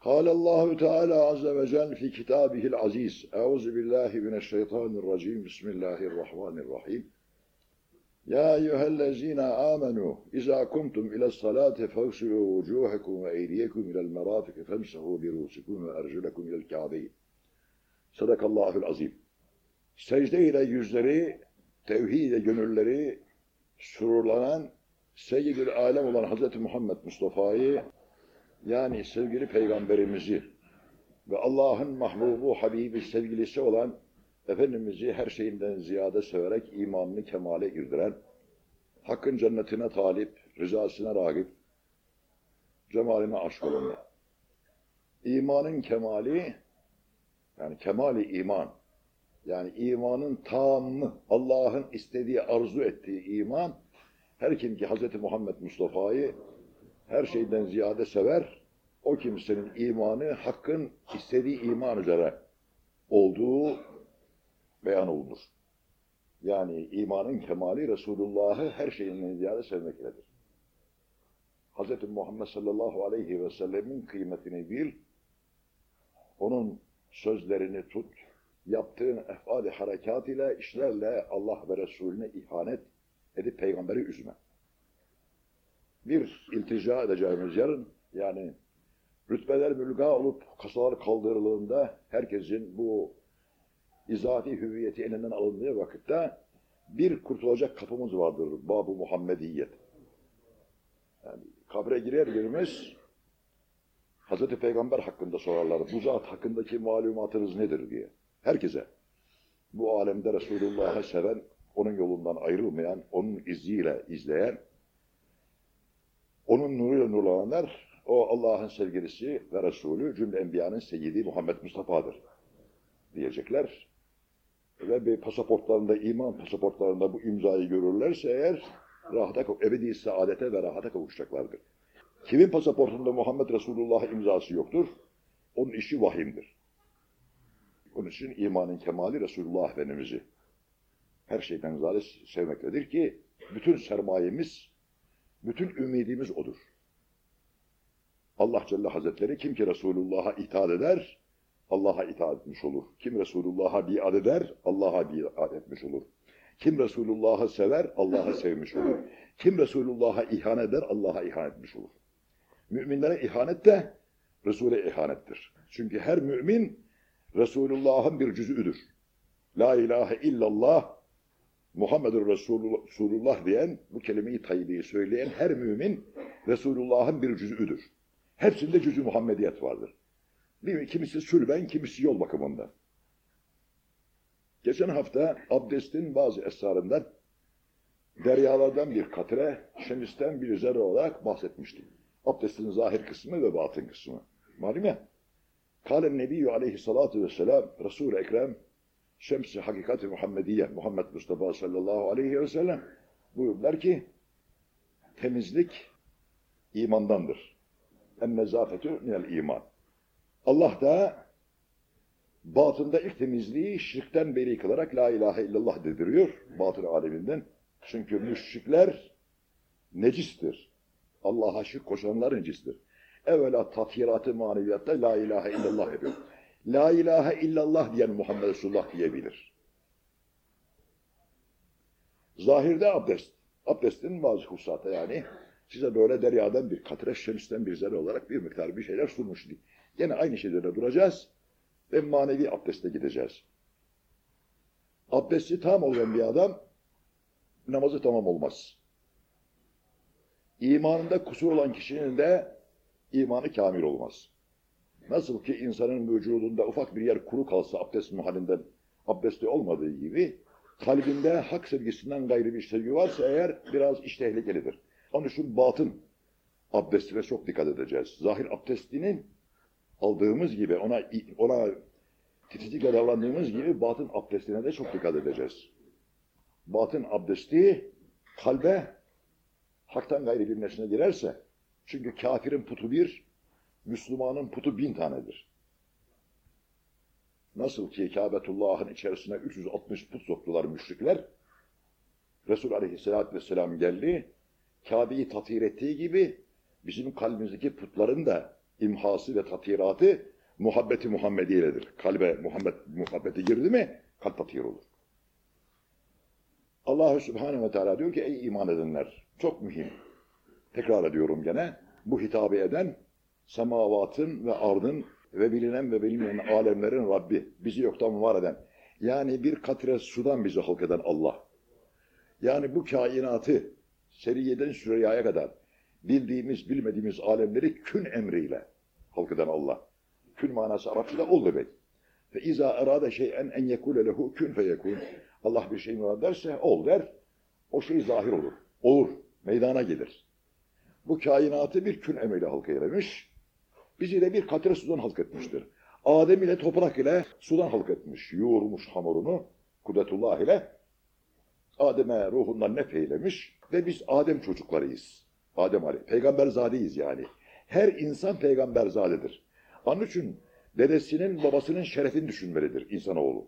قال الله تعالى عز وجل في كتابه العزيز أعوذ بالله من الشيطان الرجيم بسم الله الرحمن الرحيم يا أيها الذين آمنوا إذا كنتم إلى الصلاة فاغسلوا وجوهكم وأيديكم إلى المرافق فامسحوا برؤوسكم وأرجلكم إلى الكعبين صدق الله العظيم Secde ile yüzleri, tevhid ile gönülleri sururlanan Seyyidül Alem olan Hazreti Muhammed Mustafa'yı yani sevgili peygamberimizi ve Allah'ın mahbubu, habibi, sevgilisi olan Efendimiz'i her şeyinden ziyade severek imanını kemale girdiren, Hakk'ın cennetine talip, rızasına ragip, cemaline aşk olanlar. İmanın kemali, yani kemali iman, yani imanın tamamı, Allah'ın istediği, arzu ettiği iman, her kim ki Hz. Muhammed Mustafa'yı her şeyden ziyade sever, o kimsenin imanı Hakk'ın istediği iman üzere olduğu beyan olunur. Yani imanın kemali Resulullah'ı her şeyinden ziyade sevmektedir. Hz. Muhammed sallallahu aleyhi ve sellemin kıymetini bil, onun sözlerini tut, yaptığın efali harekat ile, işlerle Allah ve Resulüne ihanet edip peygamberi üzme. Bir iltica edeceğimiz yarın, yani rütbeler mülga olup kasalar kaldırıldığında herkesin bu izati hüviyeti elinden alındığı vakitte bir kurtulacak kapımız vardır. Bab-ı Muhammediyet. Yani kabre girer girmez Hazreti Peygamber hakkında sorarlar. Bu zat hakkındaki malumatınız nedir diye. Herkese. Bu alemde Resulullah'ı seven, onun yolundan ayrılmayan, onun izniyle izleyen, onun nuruyla nurlananlar, o Allah'ın sevgilisi ve Resulü, cümle enbiyanın seyyidi Muhammed Mustafa'dır diyecekler. Ve bir pasaportlarında, iman pasaportlarında bu imzayı görürlerse eğer, rahata, ebedi saadete ve rahata kavuşacaklardır. Kimin pasaportunda Muhammed Resulullah imzası yoktur, onun işi vahimdir. Onun için imanın kemali Resulullah Efendimiz'i her şeyden ziyade sevmektedir ki bütün sermayemiz, bütün ümidimiz odur. Allah Celle Hazretleri kim ki Resulullah'a itaat eder, Allah'a itaat etmiş olur. Kim Resulullah'a biat eder, Allah'a biat etmiş olur. Kim Resulullah'ı sever, Allah'a sevmiş olur. Kim Resulullah'a ihanet eder, Allah'a ihanet etmiş olur. Müminlere ihanet de Resul'e ihanettir. Çünkü her mümin Resulullah'ın bir cüzüdür. La ilahe illallah Muhammedur Resulullah diyen, bu kelimeyi tayyibeyi söyleyen her mümin Resulullah'ın bir cüzüdür. Hepsinde cüzü Muhammediyet vardır. Değil mi? Kimisi sülben, kimisi yol bakımından. Geçen hafta abdestin bazı esrarından deryalardan bir katre, şemisten bir zerre olarak bahsetmiştim. Abdestin zahir kısmı ve batın kısmı. Malum ya. Kâlen Nebiyyü aleyhissalâtu vesselâm Resul-i Ekrem Şems-i Hakikat-ı Muhammediye Muhammed Mustafa sallallahu aleyhi ve sellem buyurdular ki temizlik imandandır. En-nezafetü minel iman. Allah da batında ilk temizliği şirkten beri kılarak la ilahe illallah dediriyor batın aleminden. Çünkü müşrikler necistir. Allah'a şirk koşanlar necistir. Evvela tathiratı maneviyatta la ilahe illallah yapıyor. La ilahe illallah diyen Muhammed Resulullah diyebilir. Zahirde abdest. Abdestin bazı hususata yani size böyle deryadan bir katre, şemisten bir zerre olarak bir miktar bir şeyler sunmuş. Yine aynı şeylere duracağız ve manevi abdeste gideceğiz. Abdesti tam olan bir adam namazı tamam olmaz. İmanında kusur olan kişinin de imanı kamil olmaz. Nasıl ki insanın vücudunda ufak bir yer kuru kalsa abdest halinden abdesti olmadığı gibi kalbinde hak sevgisinden gayrı bir sevgi varsa eğer biraz iş tehlikelidir. Onun için batın abdestine çok dikkat edeceğiz. Zahir abdestinin aldığımız gibi ona ona titizlikle davrandığımız gibi batın abdestine de çok dikkat edeceğiz. Batın abdesti kalbe haktan gayrı bir nesne girerse çünkü kafirin putu bir, Müslümanın putu bin tanedir. Nasıl ki Kâbetullah'ın içerisine 360 put soktular müşrikler, Resul aleyhissalatü vesselam geldi, Kabe'yi tatir ettiği gibi bizim kalbimizdeki putların da imhası ve tatiratı muhabbeti Muhammediye'dir. Kalbe Muhammed muhabbeti girdi mi kalp tatir olur. Allah Subhanahu ve Teala diyor ki ey iman edenler çok mühim. Tekrar ediyorum gene bu hitabı eden semavatın ve ardın ve bilinen ve bilinmeyen alemlerin Rabbi bizi yoktan var eden yani bir katre sudan bizi halk eden Allah. Yani bu kainatı seriyeden süreyaya kadar bildiğimiz bilmediğimiz alemleri kün emriyle halk eden Allah. Kün manası Arapçada ol demek. Fe iza erade şeyen en yekule lehu kün feyekun. Allah bir şey murad derse ol der. O şey zahir olur. Olur. Meydana gelir. Bu kainatı bir kün emriyle halk eylemiş. Bizi de bir katre sudan halk etmiştir. Adem ile toprak ile sudan halk etmiş. Yoğurmuş hamurunu kudretullah ile. Adem'e ruhundan nefeylemiş ve biz Adem çocuklarıyız. Adem Ali. Peygamberzadeyiz yani. Her insan peygamberzadedir. Onun için dedesinin babasının şerefini düşünmelidir insanoğlu.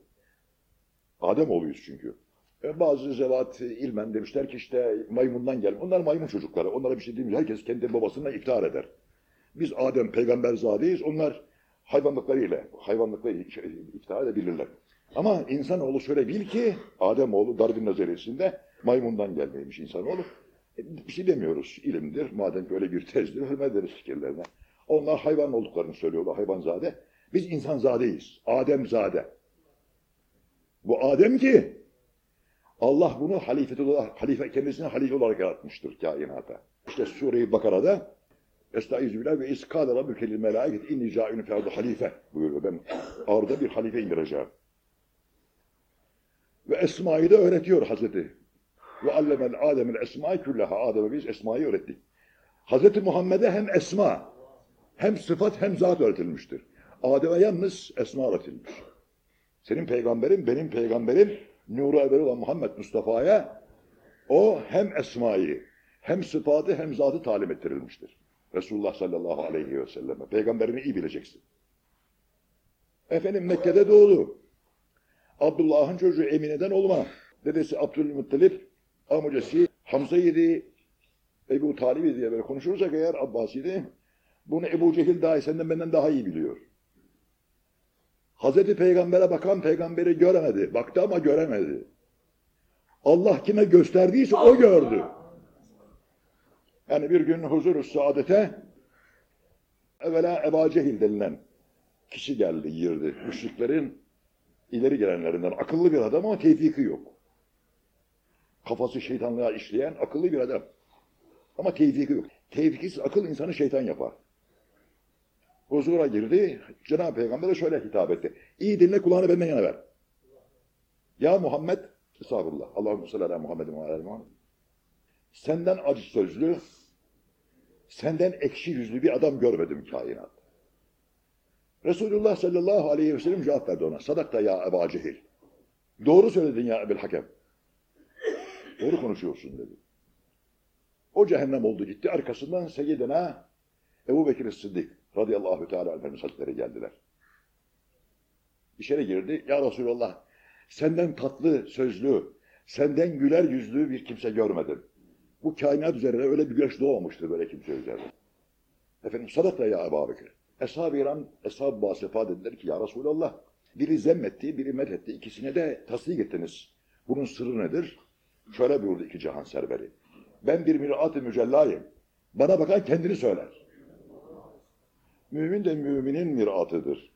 Adem oğluyuz çünkü. E, bazı zevat ilmen demişler ki işte maymundan gel. Onlar maymun çocukları. Onlara bir şey demiyor. Herkes kendi babasına iftihar eder. Biz Adem peygamberzadeyiz. Onlar hayvanlıklarıyla, hayvanlıkla iftihar edebilirler. Ama insanoğlu şöyle bil ki Ademoğlu Darwin nazariyesinde maymundan gelmeymiş insanoğlu. E, bir şey demiyoruz. İlimdir. Madem ki öyle bir tezdir. Hürmet ederiz fikirlerine. Onlar hayvan olduklarını söylüyorlar. Hayvanzade. Biz insanzadeyiz. Ademzade. Bu Adem ki Allah bunu halife olarak, halife kendisine halife olarak yaratmıştır kainata. İşte Sure-i Bakara'da Estaizu billah ve iskâle rabbükel melâiket inni câ'ünü ferdu halife buyuruyor. Ben arda bir halife indireceğim. Ve Esma'yı da öğretiyor Hazreti. Ve allemel Adem'el esma'yı küllaha. Adem'e biz Esma'yı öğrettik. Hazreti Muhammed'e hem Esma, hem sıfat hem zat öğretilmiştir. Adem'e yalnız Esma öğretilmiş. Senin peygamberin, benim peygamberim, nuru evveli olan Muhammed Mustafa'ya o hem Esma'yı, hem sıfatı hem zatı talim ettirilmiştir. Resulullah sallallahu aleyhi ve selleme. Peygamberini iyi bileceksin. Efendim Mekke'de doğdu. Abdullah'ın çocuğu Emine'den olma. Dedesi Abdülmuttalip, amcası Hamza yedi, Ebu Talib diye böyle konuşursak eğer Abbasi'de, bunu Ebu Cehil dahi senden benden daha iyi biliyor. Hazreti Peygamber'e bakan peygamberi göremedi. Baktı ama göremedi. Allah kime gösterdiyse o gördü. Yani bir gün huzur-u saadete evvela Eba Cehil denilen kişi geldi, girdi. Müşriklerin ileri gelenlerinden. Akıllı bir adam ama tevfiki yok. Kafası şeytanlığa işleyen akıllı bir adam. Ama tevfiki yok. Tevfiksiz akıl insanı şeytan yapar. Huzura girdi. Cenab-ı Peygamber'e şöyle hitap etti. İyi dinle kulağını benden yana ver. Ya Muhammed, estağfurullah, Allahümme salli ala Muhammedin ve ala Muhammed. Senden acı sözlü, senden ekşi yüzlü bir adam görmedim kainat. Resulullah sallallahu aleyhi ve sellem cevap verdi ona. Sadakta ya Eba Cehil. Doğru söyledin ya Ebel Hakem. Doğru konuşuyorsun dedi. O cehennem oldu gitti. Arkasından Seyyidina Ebu Bekir Sıddık radıyallahu teala Efendimiz Hazretleri geldiler. İçeri girdi. Ya Resulallah senden tatlı sözlü, senden güler yüzlü bir kimse görmedim. Bu kainat üzerine öyle bir güneş doğmamıştır böyle kimse üzerine. Efendim sadakla ya Ebu Bekir. Eshab-ı İran, Eshab-ı Basifa dediler ki ya Resulallah biri zemmetti, biri methetti. İkisine de tasdik ettiniz. Bunun sırrı nedir? Şöyle buyurdu iki cihan serveri. Ben bir mirat-ı mücellayım. Bana bakan kendini söyler. Mümin de müminin miratıdır.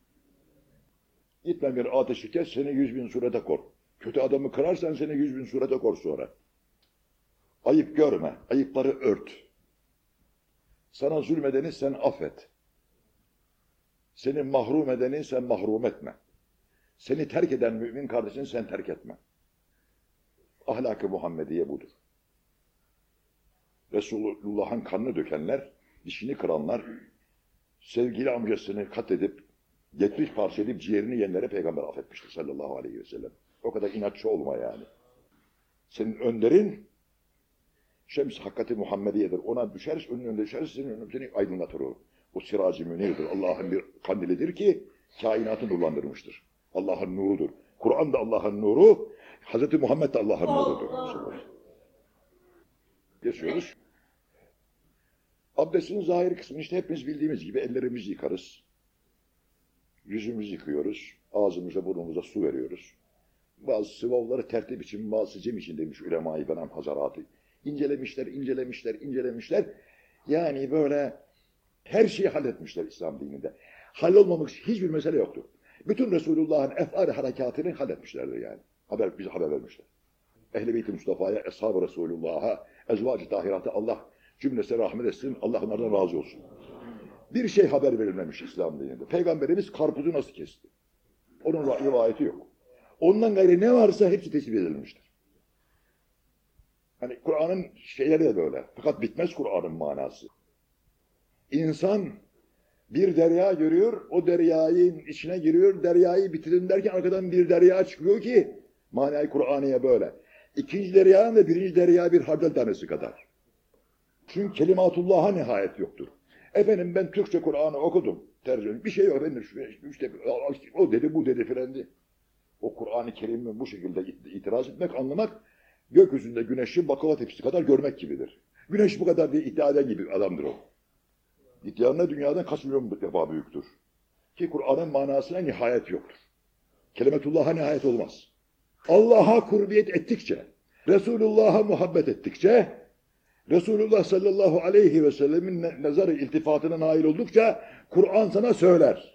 Gitme mirat-ı şirket seni yüz bin surete kor. Kötü adamı kırarsan seni yüz bin surete kor sonra. Ayıp görme, ayıpları ört. Sana zulmedeni sen affet. Seni mahrum edeni sen mahrum etme. Seni terk eden mümin kardeşini sen terk etme. Ahlak-ı Muhammediye budur. Resulullah'ın kanını dökenler, dişini kıranlar, sevgili amcasını katledip, 70 parça edip ciğerini yiyenlere peygamber affetmiştir sallallahu aleyhi ve sellem. O kadar inatçı olma yani. Senin önderin Şems hakikati Muhammediye'dir. Ona düşer, önün önünde düşer, senin önünde seni aydınlatır o. O siracı münirdir. Allah'ın bir kandilidir ki kainatı nurlandırmıştır. Allah'ın nurudur. Kur'an da Allah'ın nuru, Hz. Muhammed de Allah'ın nurudur. Geçiyoruz. Abdestin zahiri kısmını işte hepimiz bildiğimiz gibi ellerimizi yıkarız. Yüzümüzü yıkıyoruz. Ağzımıza burnumuza su veriyoruz. Bazı sıvavları tertip için, bazı cem için demiş ulema-i benem hazaratı. İncelemişler, incelemişler, incelemişler. Yani böyle her şeyi halletmişler İslam dininde. Hallolmamış hiçbir mesele yoktur. Bütün Resulullah'ın efal harekatını halletmişlerdir yani. Haber, bize haber vermişler. Ehl-i Beyt-i Mustafa'ya, Eshab-ı Resulullah'a, ezvacı tahiratı Allah cümlesine rahmet etsin, Allah onlardan razı olsun. Bir şey haber verilmemiş İslam dininde. Peygamberimiz karpuzu nasıl kesti? Onun rivayeti yok. Ondan gayrı ne varsa hepsi tespit edilmiştir. Hani Kur'an'ın şeyleri de böyle. Fakat bitmez Kur'an'ın manası. İnsan bir derya görüyor, o deryayın içine giriyor, deryayı bitirin derken arkadan bir derya çıkıyor ki manayı Kur'an'ya böyle. İkinci deryanın da birinci derya bir hardal tanesi kadar. Çünkü kelimatullah'a nihayet yoktur. Efendim ben Türkçe Kur'an'ı okudum. Tercüme. Bir şey yok efendim. İşte, o dedi bu dedi filendi. O Kur'an-ı Kerim'i bu şekilde itiraz etmek, anlamak gökyüzünde güneşi baklava tepsisi kadar görmek gibidir. Güneş bu kadar diye iddia eden gibi adamdır o. İddianına dünyadan kaç milyon defa büyüktür. Ki Kur'an'ın manasına nihayet yoktur. Kelimetullah'a nihayet olmaz. Allah'a kurbiyet ettikçe, Resulullah'a muhabbet ettikçe, Resulullah sallallahu aleyhi ve sellemin nazarı iltifatına nail oldukça Kur'an sana söyler.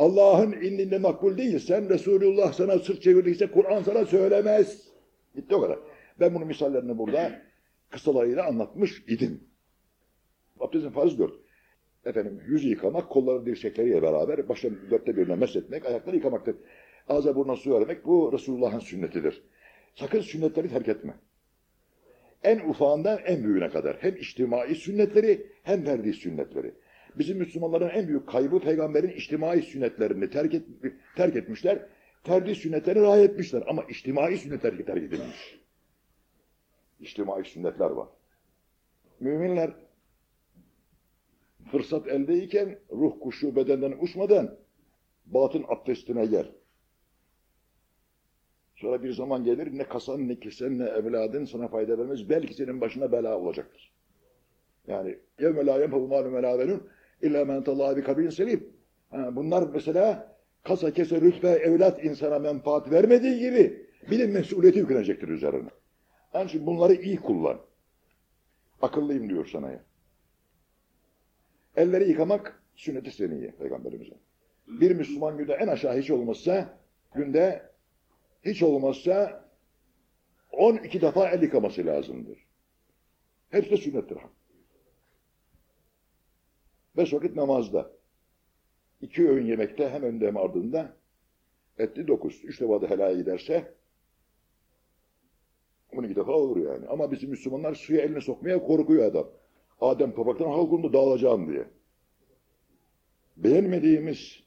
Allah'ın indinde makbul değilsen, Resulullah sana sırt çevirdiyse Kur'an sana söylemez. Bitti o kadar. Ben bunun misallerini burada kısalarıyla anlatmış idim. Abdestin farzı dört. Efendim yüzü yıkamak, kolları dirsekleriyle beraber başın dörtte birine mesletmek, ayakları yıkamaktır. Ağza burnuna su vermek bu Resulullah'ın sünnetidir. Sakın sünnetleri terk etme. En ufağından en büyüğüne kadar. Hem içtimai sünnetleri hem verdiği sünnetleri. Bizim Müslümanların en büyük kaybı peygamberin içtimai sünnetlerini terk, et, terk etmişler. Terdi sünnetlerini rayet etmişler ama içtimai sünnetleri terk edilmiş. İçtimai sünnetler var. Müminler fırsat eldeyken ruh kuşu bedenden uçmadan batın abdestine gel. Sonra bir zaman gelir ne kasan ne kesen ne evladın sana fayda vermez. Belki senin başına bela olacaktır. Yani yevme la yenfevu malum ve la illa men tallaha bi. Ha, bunlar mesela kasa kese rütbe evlat insana menfaat vermediği gibi bilim mesuliyeti yüklenecektir üzerine. Yani şimdi bunları iyi kullan. Akıllıyım diyor sana ya. Elleri yıkamak sünnet-i seniye peygamberimize. Bir Müslüman günde en aşağı hiç olmazsa günde hiç olmazsa 12 defa el yıkaması lazımdır. Hepsi de sünnettir. Beş vakit namazda. iki öğün yemekte hem önde hem ardında etti dokuz. Üç defa da helaya giderse 12 defa olur yani. Ama bizim Müslümanlar suya elini sokmaya korkuyor adam. Adem topraktan halkunda dağılacağım diye. Beğenmediğimiz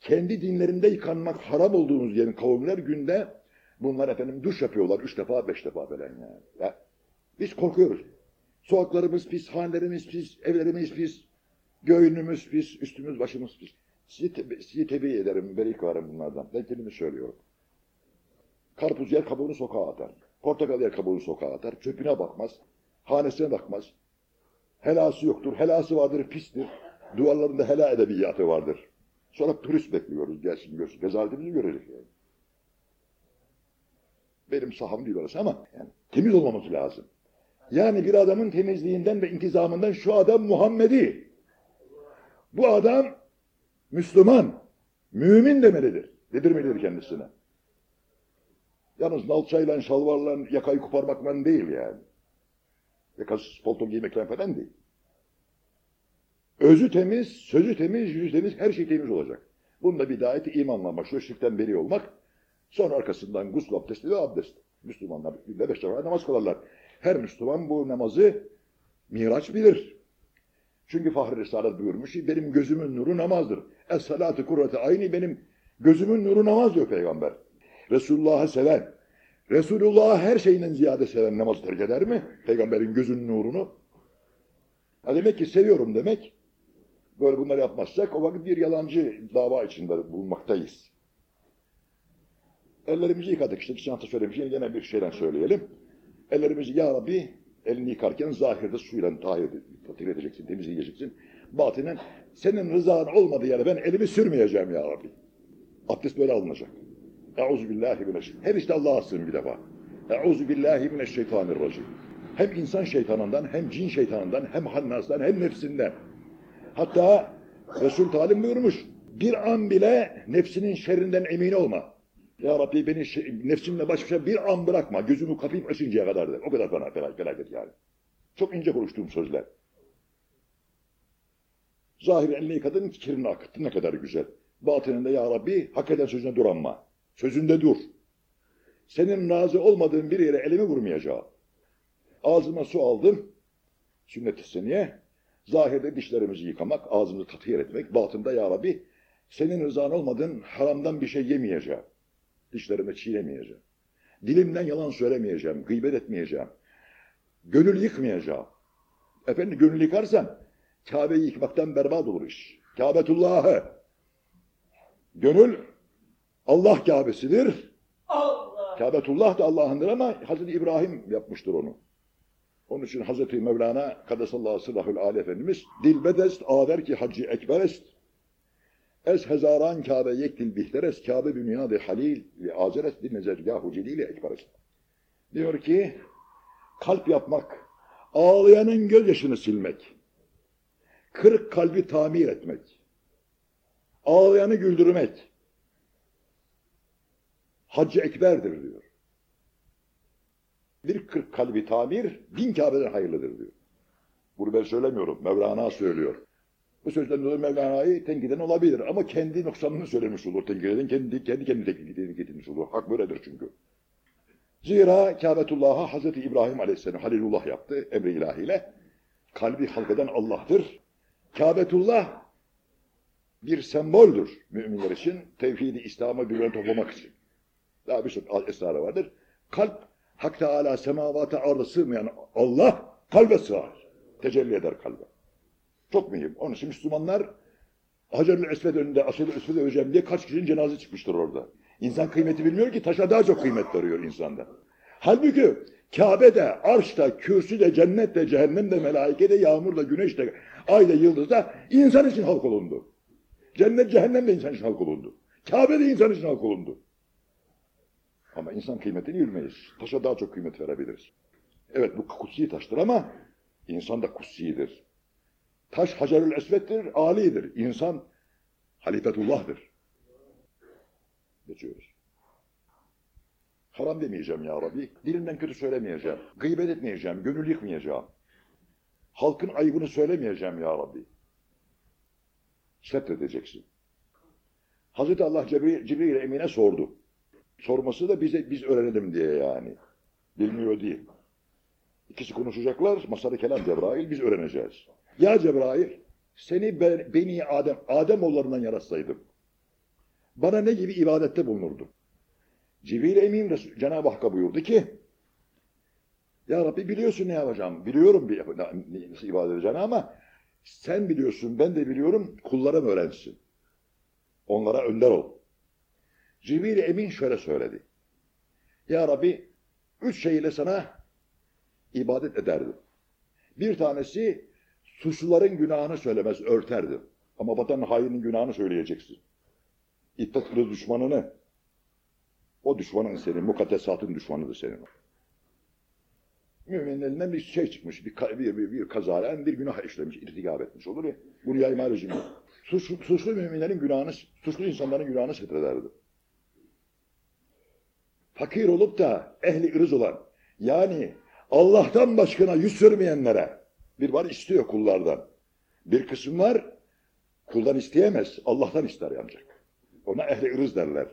kendi dinlerinde yıkanmak haram olduğumuz yerin kavimler günde bunlar efendim duş yapıyorlar üç defa beş defa falan yani. Ya, biz korkuyoruz. Sokaklarımız pis, hanelerimiz pis, evlerimiz pis, göğünümüz pis, üstümüz başımız pis. Sizi, tebe sizi tebliğ ederim, berik varım bunlardan. Ben kendimi söylüyorum. Karpuz yer kabuğunu sokağa atar. Portakal yer kabuğunu sokağa atar. Çöpüne bakmaz. Hanesine bakmaz. Helası yoktur. Helası vardır, pistir. Duvarlarında hela edebiyatı vardır. Sonra turist bekliyoruz gelsin görsün. Rezaletimizi görecek yani. Benim saham değil orası ama yani temiz olmamız lazım. Yani bir adamın temizliğinden ve intizamından şu adam Muhammedi. Bu adam Müslüman, mümin demelidir. Dedirmelidir kendisine. Yalnız nalçayla, şalvarla, yakayı koparmakla değil yani. Yakasız palto giymekle falan değil. Özü temiz, sözü temiz, yüzü temiz, her şey temiz olacak. Bunda bidayeti imanla başlıyor, şirkten beri olmak. Sonra arkasından gusül abdesti ve abdest. Müslümanlar günde beş defa namaz kılarlar. Her Müslüman bu namazı miraç bilir. Çünkü Fahri Risalet buyurmuş ki benim gözümün nuru namazdır. Es-salatu kurrate ayni benim gözümün nuru namaz diyor peygamber. Resulullah'ı seven, Resulullah'ı her şeyinden ziyade seven namaz terk eder mi? Peygamberin gözünün nurunu. Ha demek ki seviyorum demek. Böyle bunları yapmazsak o vakit bir yalancı dava içinde bulunmaktayız. Ellerimizi yıkadık işte. Hafta söylemişim. Yine bir şeyden söyleyelim. Ellerimizi ya Rabbi Elini yıkarken zahirde suyla tahir, tahir edeceksin, temizleyeceksin. Batinen senin rızan olmadığı yere ben elimi sürmeyeceğim ya Rabbi. Abdest böyle alınacak. Euzu billahi. Her işte Allah'a sığın bir defa. Euzu billahi mineşşeytanirracim. Hem insan şeytanından, hem cin şeytanından, hem hannastan, hem nefsinden. Hatta Resul Talim buyurmuş, bir an bile nefsinin şerrinden emin olma. Ya Rabbi beni şey- nefsimle baş başa bir an bırakma, gözümü kapayıp açıncaya kadar der. O kadar fena, fena felaket yani. Çok ince konuştuğum sözler. Zahir elini yıkadın, kirini akıttın ne kadar güzel. Batınında ya Rabbi hak eden sözüne duranma. Sözünde dur. Senin razı olmadığın bir yere elimi vurmayacağım. Ağzıma su aldım. Sünnet-i seniye. Zahirde dişlerimizi yıkamak, ağzımızı tatıyır etmek. Batında ya Rabbi senin rızan olmadığın haramdan bir şey yemeyeceğim. Dişlerimi çiğnemeyeceğim. Dilimden yalan söylemeyeceğim, gıybet etmeyeceğim. Gönül yıkmayacağım. Efendim gönül yıkarsam Kabe'yi yıkmaktan berbat olur iş. Kabetullah'ı. Gönül Allah Kabe'sidir. Allah. Kâbetullah da Allah'ındır ama Hazreti İbrahim yapmıştır onu. Onun için Hazreti Mevlana Kadesallahu sırrahül âli Efendimiz dilbedest aver ki hacı ekberest ez hezaran Kabe yektil bihterest Kabe bünyâde halil ve azerest di nezergâhu celîle ekberest. Diyor ki kalp yapmak, ağlayanın gözyaşını silmek, kırık kalbi tamir etmek, ağlayanı güldürmek, Hacı Ekber'dir diyor. Bir kırk kalbi tamir bin Kabe'den hayırlıdır diyor. Bunu ben söylemiyorum. Mevlana söylüyor. Bu sözden dolayı Mevlana'yı tenkiden olabilir ama kendi noksanını söylemiş olur. Tenkiden kendi kendi kendi getirmiş olur. Hak böyledir çünkü. Zira Kabetullah'a Hazreti İbrahim Aleyhisselam Halilullah yaptı emri ilahiyle. Kalbi halkeden Allah'tır. Kabetullah bir semboldür müminler için. Tevhidi, İslam'ı birbirine toplamak için. Daha birçok esrarı vardır. Kalp Hak Teala semavata arda sığmayan Allah kalbe sığar. Tecelli eder kalbe. Çok mühim. Onun için Müslümanlar Hacer-ül Esved önünde, Asıl-ül Esved'e öleceğim diye kaç kişinin cenaze çıkmıştır orada. İnsan kıymeti bilmiyor ki taşa daha çok kıymet veriyor insanda. Halbuki Kabe'de, arşta, kürsüde, cennette, cehennemde, melaikede, yağmurda, güneşte, ayda, yıldızda insan için halk olundu. Cennet, cehennem de insan için halk olundu. Kabe de insan için halk olundu. Ama insan kıymetini bilmeyiz. Taşa daha çok kıymet verebiliriz. Evet bu kutsi taştır ama insan da kutsidir. Taş Hacerül Esved'dir, alidir. İnsan halifetullah'dır. Geçiyoruz. Haram demeyeceğim ya Rabbi. Dilimden kötü söylemeyeceğim. Gıybet etmeyeceğim. Gönül yıkmayacağım. Halkın ayıbını söylemeyeceğim ya Rabbi. Setredeceksin. Hazreti Allah Cebrail, Cibril Emin'e sordu. Sorması da bize biz öğrenelim diye yani. Bilmiyor değil. İkisi konuşacaklar. Masada kelam Cebrail biz öğreneceğiz. Ya Cebrail seni ben, beni Adem, Adem oğullarından yaratsaydım. Bana ne gibi ibadette bulunurdun? Cibril Emin Cenab-ı Hakk'a buyurdu ki Ya Rabbi biliyorsun ne yapacağım. Biliyorum bir, nasıl ibadet edeceğini ama sen biliyorsun ben de biliyorum kullarım öğrensin. Onlara önder ol. Cibril Emin şöyle söyledi. Ya Rabbi üç şeyle sana ibadet ederdim. Bir tanesi suçluların günahını söylemez, örterdim. Ama vatan hainin günahını söyleyeceksin. İttifaklı düşmanını, o düşmanın senin, mukaddesatın düşmanıdır senin. Müminin elinden bir şey çıkmış, bir, bir, bir, bir kazaren bir günah işlemiş, irtikap etmiş olur ya. Bunu yayma rejimi. Suçlu, suçlu müminlerin günahını, suçlu insanların günahını setrederdi. Fakir olup da ehli ırız olan, yani Allah'tan başkana yüz sürmeyenlere, bir var istiyor kullardan. Bir kısım var, kuldan isteyemez, Allah'tan ister ancak. Ona ehli ırız derler,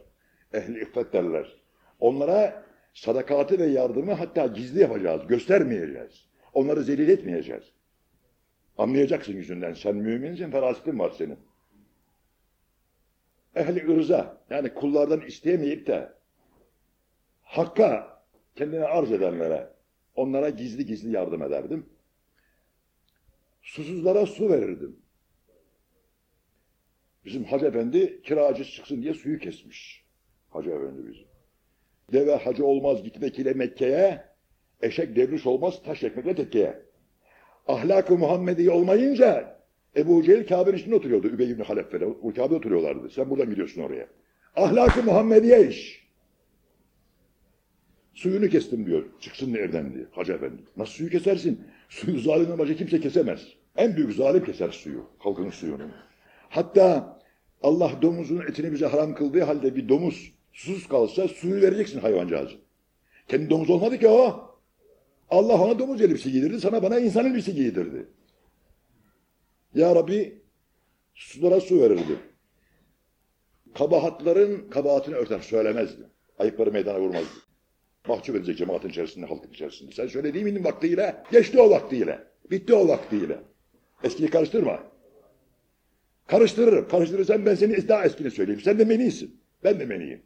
ehli iffet derler. Onlara sadakatı ve yardımı hatta gizli yapacağız, göstermeyeceğiz. Onları zelil etmeyeceğiz. Anlayacaksın yüzünden, sen müminsin, ferasetin var senin. Ehli ırza, yani kullardan isteyemeyip de Hakka kendini arz edenlere, onlara gizli gizli yardım ederdim. Susuzlara su verirdim. Bizim Hacı Efendi kiracı çıksın diye suyu kesmiş. Hacı Efendi bizim. Deve hacı olmaz gitmek ile Mekke'ye, Eşek devriş olmaz taş ekmekle tekkeye. Ahlak-ı Muhammedi olmayınca Ebu Cehil Kabe'nin içinde oturuyordu. Übey ibn Halef falan. Kabe oturuyorlardı. Sen buradan gidiyorsun oraya. Ahlak-ı Muhammediye iş. Suyunu kestim diyor. Çıksın evden diye. Hacı efendi. Nasıl suyu kesersin? Suyu zalimden başka kimse kesemez. En büyük zalim keser suyu. Halkının suyunu. Hatta Allah domuzun etini bize haram kıldığı halde bir domuz susuz kalsa suyu vereceksin hayvancağızı. Kendi domuz olmadı ki o. Allah ona domuz elbise giydirdi, sana bana insan elbise giydirdi. Ya Rabbi sulara su verirdi. Kabahatların kabahatini örter, söylemezdi. Ayıpları meydana vurmazdı. Mahcup edecek cemaatin içerisinde, halkın içerisinde. Sen söylediğin miydin vaktiyle? Geçti o vaktiyle. Bitti o vaktiyle. Eskiyi karıştırma. Karıştırırım. Karıştırırsan ben seni daha eskini söyleyeyim. Sen de menisin. Ben de meniyim.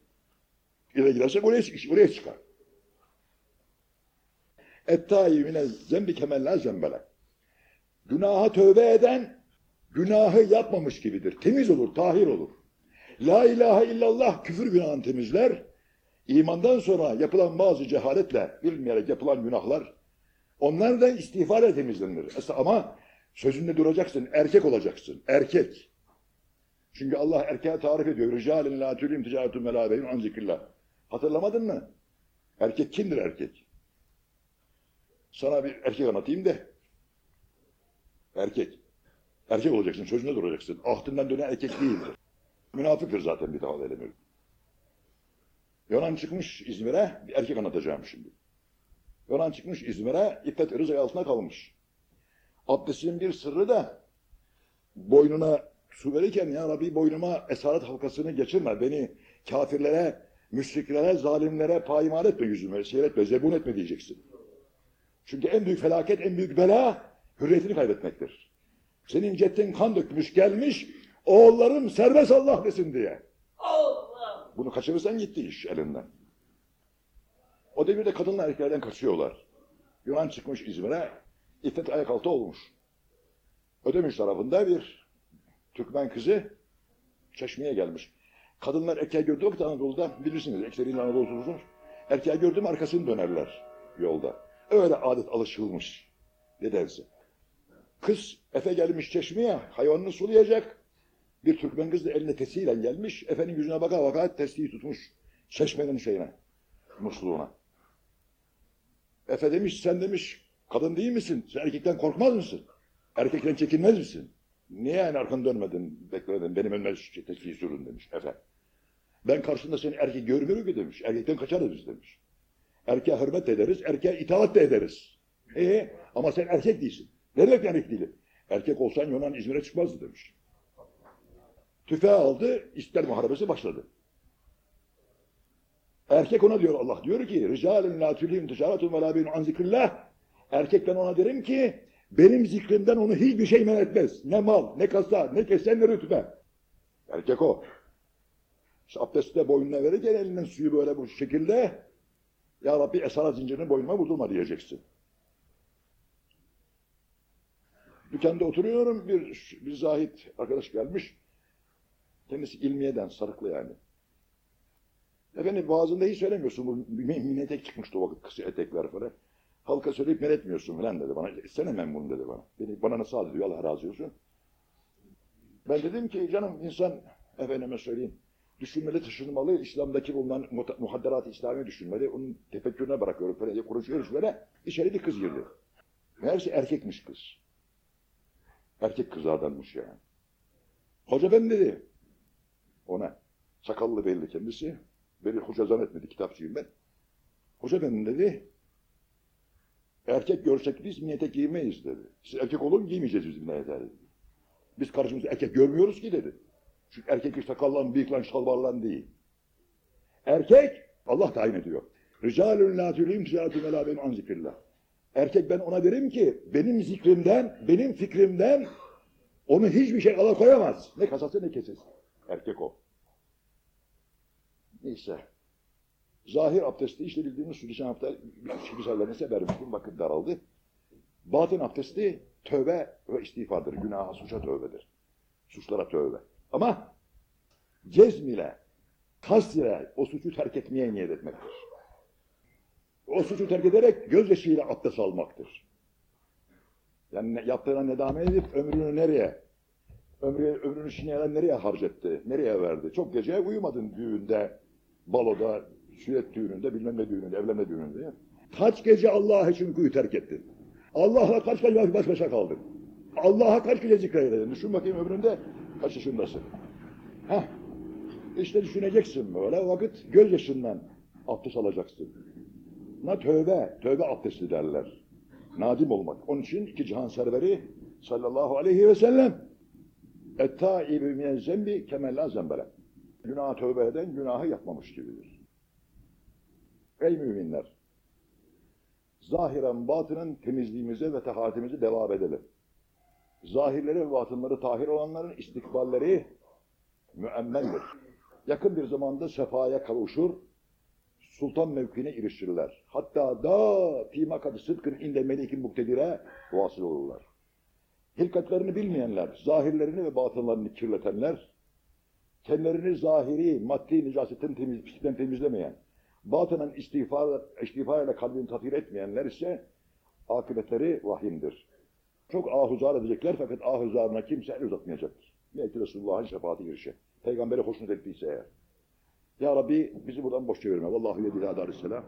İleri gidersek oraya, oraya çıkar. Ettâi mine zembi kemellâ zembele. Günaha tövbe eden günahı yapmamış gibidir. Temiz olur, tahir olur. La ilahe illallah küfür günahını temizler. İmandan sonra yapılan bazı cehaletle bilmeyerek yapılan günahlar onlardan istiğfarla temizlenir. Ama sözünde duracaksın, erkek olacaksın. Erkek. Çünkü Allah erkeğe tarif ediyor. Ricalin la tülim ticaretun melâbeyin an zikrillah. Hatırlamadın mı? Erkek kimdir erkek? Sana bir erkek anlatayım de. Erkek. Erkek olacaksın, sözünde duracaksın. Ahdından dönen erkek değildir. Münafıktır zaten bir daha veremiyor. Yonan çıkmış İzmir'e, bir erkek anlatacağım şimdi. Yonan çıkmış İzmir'e, İffet Rıza'yı altına kalmış. Abdestinin bir sırrı da boynuna su verirken ya Rabbi boynuma esaret halkasını geçirme. Beni kafirlere, müşriklere, zalimlere payimal etme yüzüme, seyretme, zebun etme diyeceksin. Çünkü en büyük felaket, en büyük bela hürriyetini kaybetmektir. Senin ceddin kan dökmüş gelmiş, oğullarım serbest Allah desin diye. Bunu kaçırırsan gitti iş elinden. O devirde kadınlar erkeklerden kaçıyorlar. Yunan çıkmış İzmir'e, İffet ayak altı olmuş. Ödemiş tarafında bir Türkmen kızı çeşmeye gelmiş. Kadınlar erkeği gördüğü vakit Anadolu'da bilirsiniz, ekseriyle Anadolu'sunuz. Erkeği gördü mü arkasını dönerler yolda. Öyle adet alışılmış. Nedense. Kız Efe gelmiş çeşmeye, hayvanını sulayacak. Bir Türkmen kız da eline tesiyle gelmiş. Efe'nin yüzüne baka baka testiyi tutmuş. Çeşmenin şeyine, musluğuna. Efe demiş, sen demiş, kadın değil misin? Sen erkekten korkmaz mısın? Erkekten çekinmez misin? Niye yani arkanı dönmedin, beklemedin, benim önüme testiyi sürün demiş Efe. Ben karşında seni erkek görmüyorum ki demiş. Erkekten kaçarız biz demiş. Erkeğe hürmet ederiz, erkeğe itaat da ederiz. E ama sen erkek değilsin. Ne demek erkek değilim? Erkek olsan Yunan İzmir'e çıkmazdı demiş. Tüfeği aldı, İstiklal Muharebesi başladı. Erkek ona diyor Allah diyor ki Ricalun la tulhim ticaretun ve la beyun an. Erkek ben ona derim ki benim zikrimden onu hiçbir şey men etmez. Ne mal, ne kasa, ne kesen, ne rütbe. Erkek o. İşte abdestte boynuna verirken elinden suyu böyle bu şekilde Ya Rabbi esaret zincirini boynuma vurdurma diyeceksin. Dükkanda oturuyorum bir, bir zahit arkadaş gelmiş. Kendisi ilmiyeden sarıklı yani. Efendim boğazında hiç söylemiyorsun. Bu mini etek çıkmıştı o vakit kısa etekler falan. Halka söyleyip men etmiyorsun falan dedi bana. İstenemem bunu dedi bana. Beni, bana nasıl adı diyor Allah razı olsun. Ben dedim ki canım insan efendime söyleyeyim düşünmeli, taşınmalı, İslam'daki bulunan muhadderat-ı İslami düşünmeli, onun tefekkürüne bırakıyorum falan diye konuşuyoruz böyle. İçeri bir kız girdi. Meğerse erkekmiş kız. Erkek kızlardanmış yani. Hoca ben dedi. Ona. Sakallı belli kendisi. Beni hoca zannetmedi, kitapçıyım ben. Hoca benim dedi. Erkek görsek biz niyete giymeyiz dedi. Siz erkek olun giymeyeceğiz biz niyete dedi. Biz karşımızda erkek görmüyoruz ki dedi. Çünkü erkek işte sakallan, bıyıklan, şalvarlan değil. Erkek Allah tayin ediyor. Ricalun la tülüm ticaretun ve la benim an zikrillah. Erkek ben ona derim ki benim zikrimden, benim fikrimden onu hiçbir şey alakoyamaz. Ne kasası ne kesesi. Erkek o. Neyse. Zahir abdesti işte bildiğimiz şu geçen hafta misallerine ise vermiştim. Bakın daraldı. Batın abdesti tövbe ve istiğfardır. Günaha, suça tövbedir. Suçlara tövbe. Ama cezm ile, ile o suçu terk etmeye niyet etmektir. O suçu terk ederek gözyaşıyla abdest almaktır. Yani yaptığına nedamet edip ömrünü nereye? Ömrü, ömrünü şimdiye nereye harcetti? Nereye verdi? Çok gece uyumadın düğünde, baloda, sünnet düğününde, bilmem ne düğününde, evlenme düğününde. Kaç gece Allah için uykuyu terk ettin? Allah'la kaç gece baş başa kaldın? Allah'a kaç gece zikredin? Düşün bakayım ömründe kaç yaşındasın? Heh. İşte düşüneceksin böyle vakit gözyaşından abdest alacaksın. Na tövbe, tövbe abdesti derler. Nadim olmak. Onun için iki cihan serveri sallallahu aleyhi ve sellem ettaibi minen zembi kemella zembele. Günaha tövbe eden günahı yapmamış gibidir. Ey müminler! Zahiren batının temizliğimize ve teharetimize devam edelim. Zahirleri ve batınları tahir olanların istikballeri müemmeldir. Yakın bir zamanda sefaya kavuşur, sultan mevkine erişirler. Hatta da fîmâ kadı sıdkın inde melikin muktedire vasıl olurlar. Hilkatlerini bilmeyenler, zahirlerini ve batınlarını kirletenler, kendilerini zahiri, maddi nicasetten temiz, pislikten temizlemeyen, batınan istiğfar, istiğfar ile kalbini tatir etmeyenler ise akıbetleri vahimdir. Çok ahuzar edecekler fakat ahuzarına kimse el uzatmayacaktır. Belki Resulullah'ın şefaati girişi. Peygamberi hoşnut ettiyse eğer. Ya Rabbi bizi buradan boş çevirme. Vallahu yedilâ darisselâm.